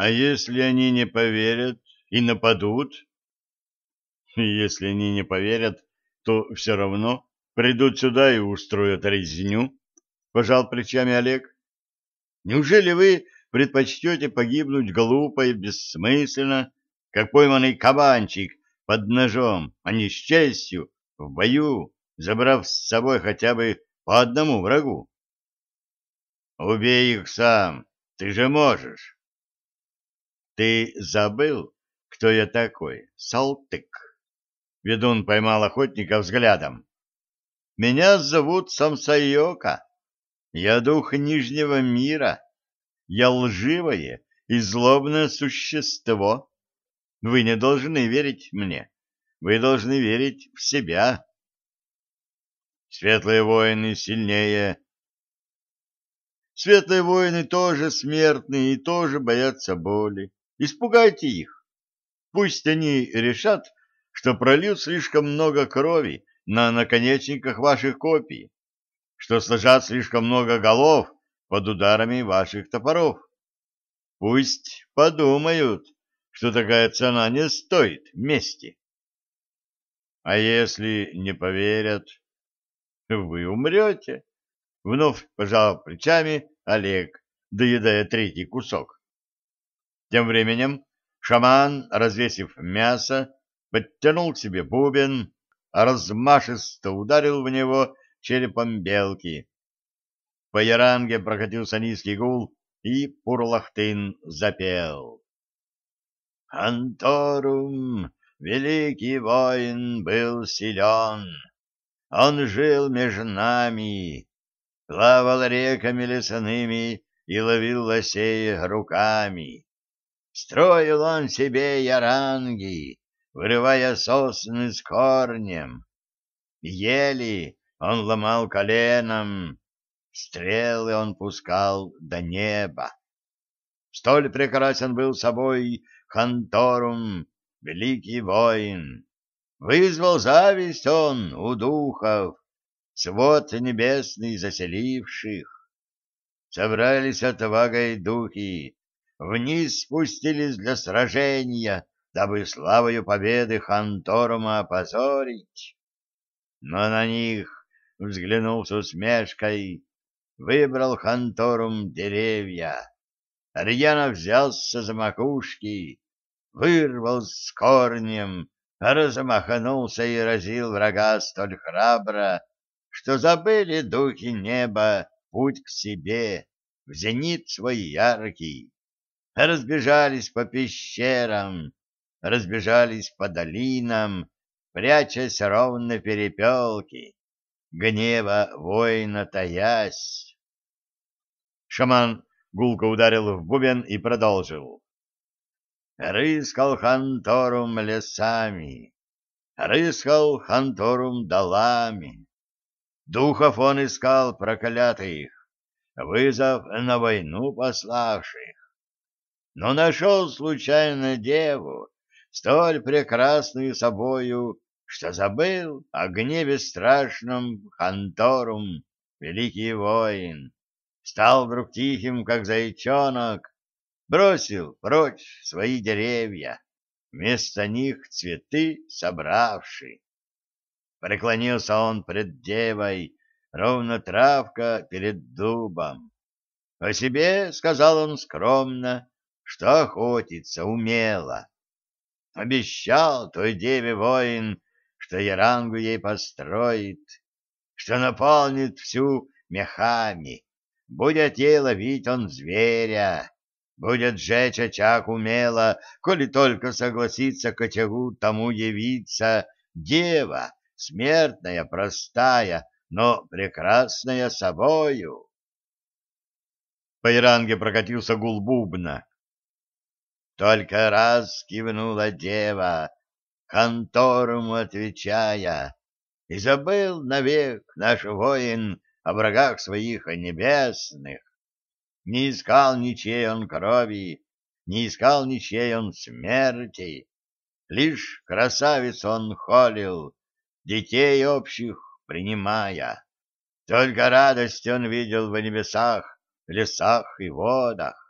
А если они не поверят и нападут? Если они не поверят, то все равно придут сюда и устроят резню, — пожал плечами Олег. Неужели вы предпочтете погибнуть глупо и бессмысленно, как пойманный кабанчик под ножом, а не с честью, в бою, забрав с собой хотя бы по одному врагу? Убей их сам, ты же можешь. Ты забыл, кто я такой, Салтык? Ведун поймал охотника взглядом. Меня зовут Самсайока. Я дух Нижнего мира. Я лживое и злобное существо. Вы не должны верить мне. Вы должны верить в себя. Светлые воины сильнее. Светлые воины тоже смертные и тоже боятся боли. Испугайте их. Пусть они решат, что прольют слишком много крови на наконечниках ваших копий, что сложат слишком много голов под ударами ваших топоров. Пусть подумают, что такая цена не стоит мести. А если не поверят, вы умрете. Вновь пожал плечами Олег, доедая третий кусок. Тем временем шаман, развесив мясо, подтянул к себе бубен, а размашисто ударил в него черепом белки. По яранге прокатился низкий гул, и Пурлахтын запел. «Анторум, великий воин, был силен, он жил между нами, плавал реками лесными и ловил лосей руками. Строил он себе яранги, вырывая сосны с корнем. Ели он ломал коленом, стрелы он пускал до неба. Столь прекрасен был собой Ханторум, великий воин. Вызвал зависть он у духов, свод небесный заселивших. Собрались отвагой духи, вниз спустились для сражения, дабы славою победы Ханторума опозорить. Но на них взглянул с усмешкой, выбрал Ханторум деревья. Рьяно взялся за макушки, вырвал с корнем, размахнулся и разил врага столь храбро, что забыли духи неба путь к себе, в зенит свой яркий разбежались по пещерам, разбежались по долинам, прячась ровно перепелки, гнева воина таясь. Шаман гулко ударил в бубен и продолжил. Рыскал ханторум лесами, рыскал ханторум долами. Духов он искал проклятых, вызов на войну пославших но нашел случайно деву, столь прекрасную собою, что забыл о гневе страшном Ханторум, великий воин. Стал вдруг тихим, как зайчонок, бросил прочь свои деревья, вместо них цветы собравший. Преклонился он пред девой, ровно травка перед дубом. О себе сказал он скромно, что охотиться умела. Обещал той деве воин, что ярангу ей построит, что наполнит всю мехами, будет ей ловить он зверя, будет жечь очаг умело, коли только согласится к очагу тому явиться дева, смертная, простая, но прекрасная собою. По Иранге прокатился гул бубна. Только раз кивнула дева, конторому отвечая, и забыл навек наш воин о врагах своих небесных. Не искал ничей он крови, не искал ничей он смерти, лишь красавиц он холил, детей общих принимая. Только радость он видел в небесах, лесах и водах.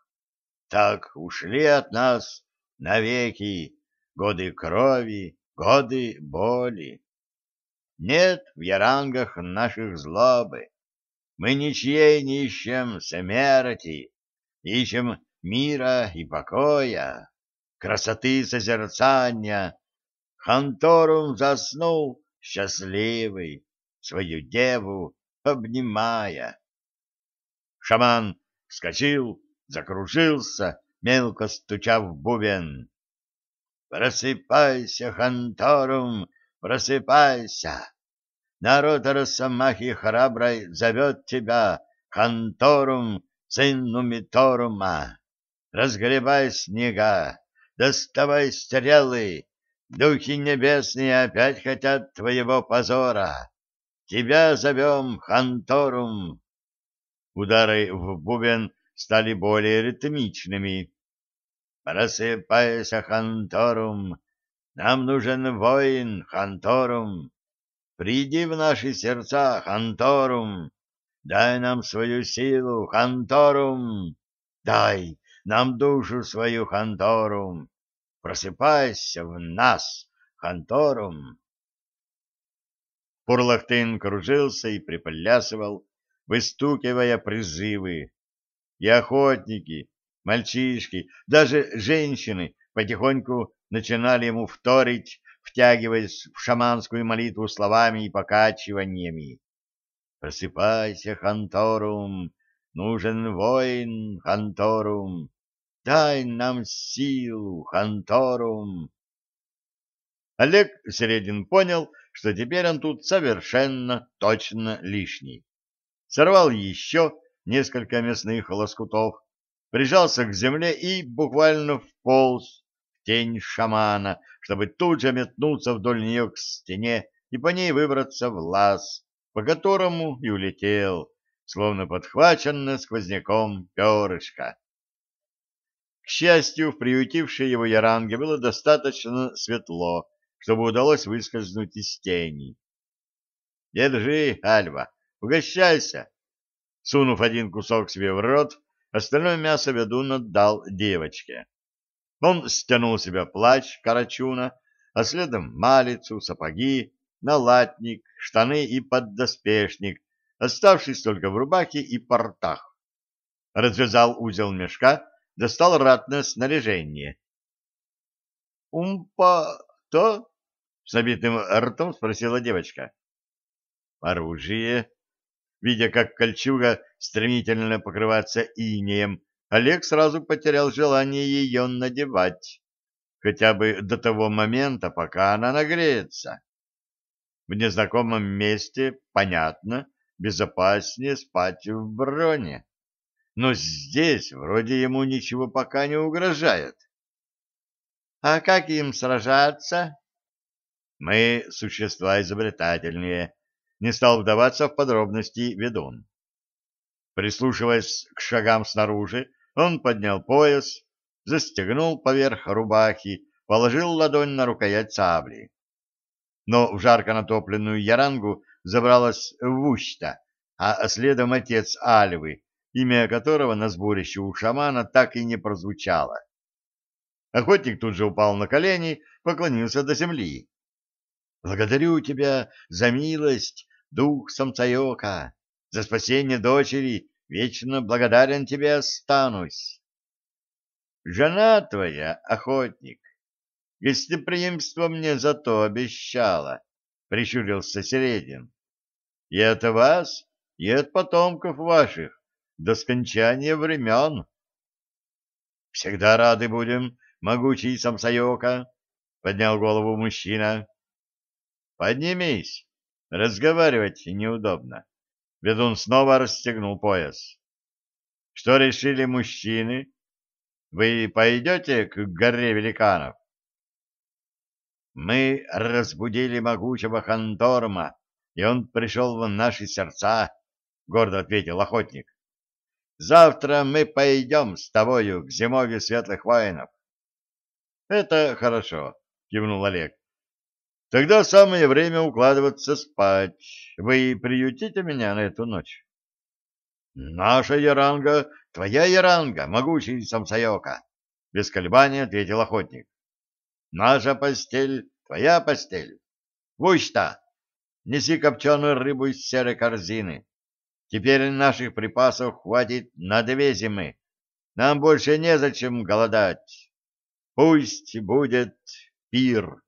Так ушли от нас навеки годы крови, годы боли. Нет в ярангах наших злобы. Мы ничьей не ищем смерти, ищем мира и покоя, красоты созерцания. Ханторум заснул счастливый, свою деву обнимая. Шаман вскочил, закружился, мелко стуча в бубен. «Просыпайся, Ханторум, просыпайся! Народ Росомахи храброй зовет тебя, Ханторум, сын Нумиторума! Разгребай снега, доставай стрелы, духи небесные опять хотят твоего позора. Тебя зовем Ханторум!» Удары в бубен стали более ритмичными. «Просыпайся, Ханторум! Нам нужен воин, Ханторум! Приди в наши сердца, Ханторум! Дай нам свою силу, Ханторум! Дай нам душу свою, Ханторум! Просыпайся в нас, Ханторум!» Пурлахтын кружился и приплясывал, выстукивая призывы. И охотники, мальчишки, даже женщины потихоньку начинали ему вторить, втягиваясь в шаманскую молитву словами и покачиваниями. «Просыпайся, Ханторум! Нужен воин, Ханторум! Дай нам силу, Ханторум!» Олег Середин понял, что теперь он тут совершенно точно лишний сорвал еще несколько мясных лоскутов, прижался к земле и буквально вполз в тень шамана, чтобы тут же метнуться вдоль нее к стене и по ней выбраться в лаз, по которому и улетел, словно подхваченное сквозняком перышко. К счастью, в приютившей его яранге было достаточно светло, чтобы удалось выскользнуть из тени. «Держи, Альва!» Угощайся. Сунув один кусок себе в рот, остальное мясо ведун отдал девочке. Он стянул себе плащ карачуна, а следом малицу, сапоги, налатник, штаны и поддоспешник, оставшись только в рубахе и портах. Развязал узел мешка, достал ратное снаряжение. «Умпа-то?» — с набитым ртом спросила девочка. «Оружие», Видя, как кольчуга стремительно покрывается инеем, Олег сразу потерял желание ее надевать, хотя бы до того момента, пока она нагреется. В незнакомом месте, понятно, безопаснее спать в броне. Но здесь вроде ему ничего пока не угрожает. А как им сражаться? Мы существа изобретательнее, не стал вдаваться в подробности ведун. Прислушиваясь к шагам снаружи, он поднял пояс, застегнул поверх рубахи, положил ладонь на рукоять сабли. Но в жарко натопленную ярангу забралась Вущта, а следом отец Альвы, имя которого на сборище у шамана так и не прозвучало. Охотник тут же упал на колени, поклонился до земли. — Благодарю тебя за милость, дух Самцайока, за спасение дочери, вечно благодарен тебе останусь. Жена твоя, охотник, гостеприимство мне зато обещала, — прищурился Середин. И от вас, и от потомков ваших, до скончания времен. Всегда рады будем, могучий Самсайока, — поднял голову мужчина. — Поднимись, Разговаривать неудобно. Ведун снова расстегнул пояс. Что решили мужчины? Вы пойдете к горе великанов? Мы разбудили могучего Ханторма, и он пришел в наши сердца, — гордо ответил охотник. Завтра мы пойдем с тобою к зимовью светлых воинов. — Это хорошо, — кивнул Олег. Тогда самое время укладываться спать. Вы приютите меня на эту ночь? Наша Яранга твоя яранга, могучий самсайока, — без колебания ответил охотник. — Наша постель, твоя постель. Вущта, неси копченую рыбу из серой корзины. Теперь наших припасов хватит на две зимы. Нам больше незачем голодать. Пусть будет пир.